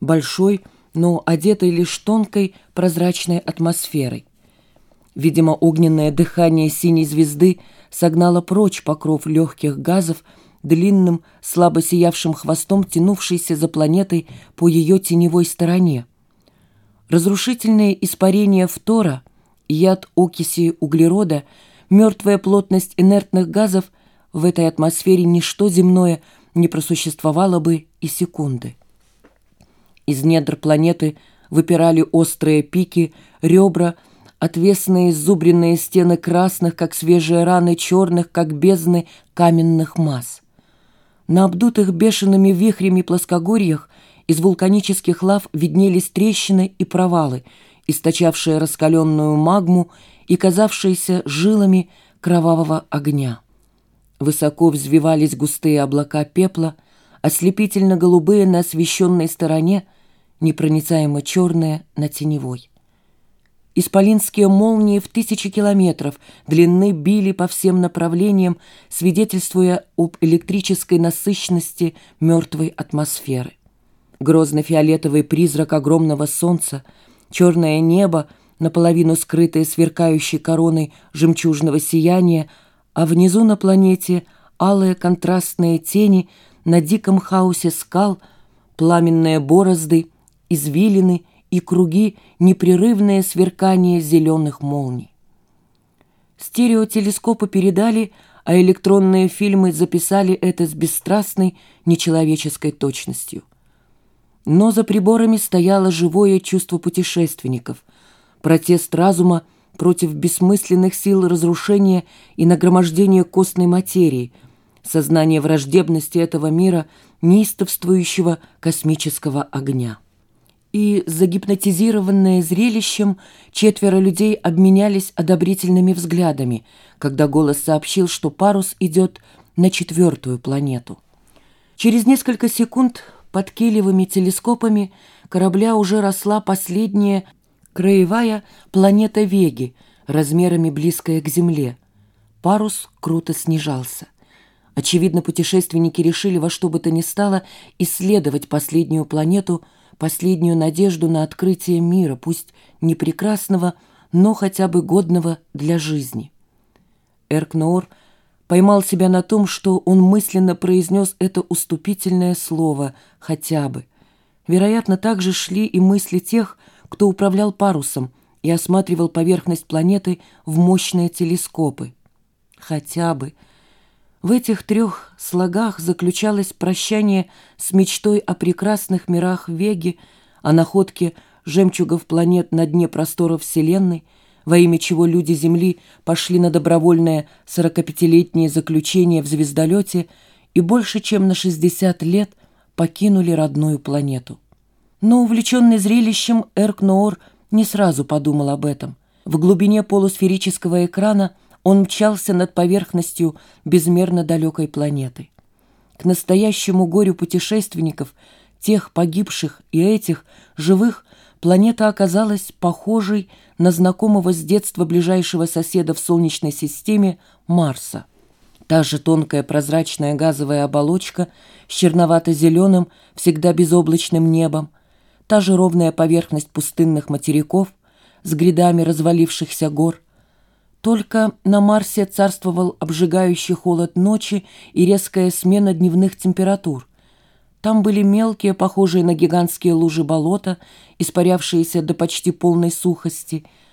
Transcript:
большой, но одетой лишь тонкой прозрачной атмосферой. Видимо, огненное дыхание синей звезды согнало прочь покров легких газов, длинным, слабо сиявшим хвостом, тянувшийся за планетой по ее теневой стороне. Разрушительные испарения фтора, яд окиси углерода, мертвая плотность инертных газов в этой атмосфере ничто земное не просуществовало бы и секунды. Из недр планеты выпирали острые пики, ребра, отвесные зубренные стены красных, как свежие раны, черных, как бездны каменных масс. На обдутых бешеными вихрями плоскогорьях из вулканических лав виднелись трещины и провалы, источавшие раскаленную магму и казавшиеся жилами кровавого огня. Высоко взвивались густые облака пепла, ослепительно-голубые на освещенной стороне, непроницаемо черные на теневой. Исполинские молнии в тысячи километров длины били по всем направлениям, свидетельствуя об электрической насыщенности мертвой атмосферы. Грозно-фиолетовый призрак огромного солнца, черное небо, наполовину скрытое сверкающей короной жемчужного сияния, а внизу на планете алые контрастные тени на диком хаосе скал, пламенные борозды, извилины и круги непрерывное сверкание зеленых молний. Стереотелескопы передали, а электронные фильмы записали это с бесстрастной, нечеловеческой точностью. Но за приборами стояло живое чувство путешественников, протест разума против бессмысленных сил разрушения и нагромождения костной материи, сознание враждебности этого мира, неистовствующего космического огня и, загипнотизированные зрелищем, четверо людей обменялись одобрительными взглядами, когда голос сообщил, что парус идет на четвертую планету. Через несколько секунд под келевыми телескопами корабля уже росла последняя краевая планета Веги, размерами близкая к Земле. Парус круто снижался. Очевидно, путешественники решили во что бы то ни стало исследовать последнюю планету – последнюю надежду на открытие мира, пусть не прекрасного, но хотя бы годного для жизни. Эркноор поймал себя на том, что он мысленно произнес это уступительное слово «хотя бы». Вероятно, также шли и мысли тех, кто управлял парусом и осматривал поверхность планеты в мощные телескопы. «Хотя бы», в этих трех слогах заключалось прощание с мечтой о прекрасных мирах Веги, о находке жемчугов планет на дне просторов Вселенной, во имя чего люди Земли пошли на добровольное 45-летнее заключение в звездолете и больше чем на 60 лет покинули родную планету. Но увлеченный зрелищем Эркноор не сразу подумал об этом. В глубине полусферического экрана – он мчался над поверхностью безмерно далекой планеты. К настоящему горю путешественников, тех погибших и этих живых, планета оказалась похожей на знакомого с детства ближайшего соседа в Солнечной системе Марса. Та же тонкая прозрачная газовая оболочка с черновато-зеленым, всегда безоблачным небом, та же ровная поверхность пустынных материков с грядами развалившихся гор – только на Марсе царствовал обжигающий холод ночи и резкая смена дневных температур. Там были мелкие, похожие на гигантские лужи болота, испарявшиеся до почти полной сухости,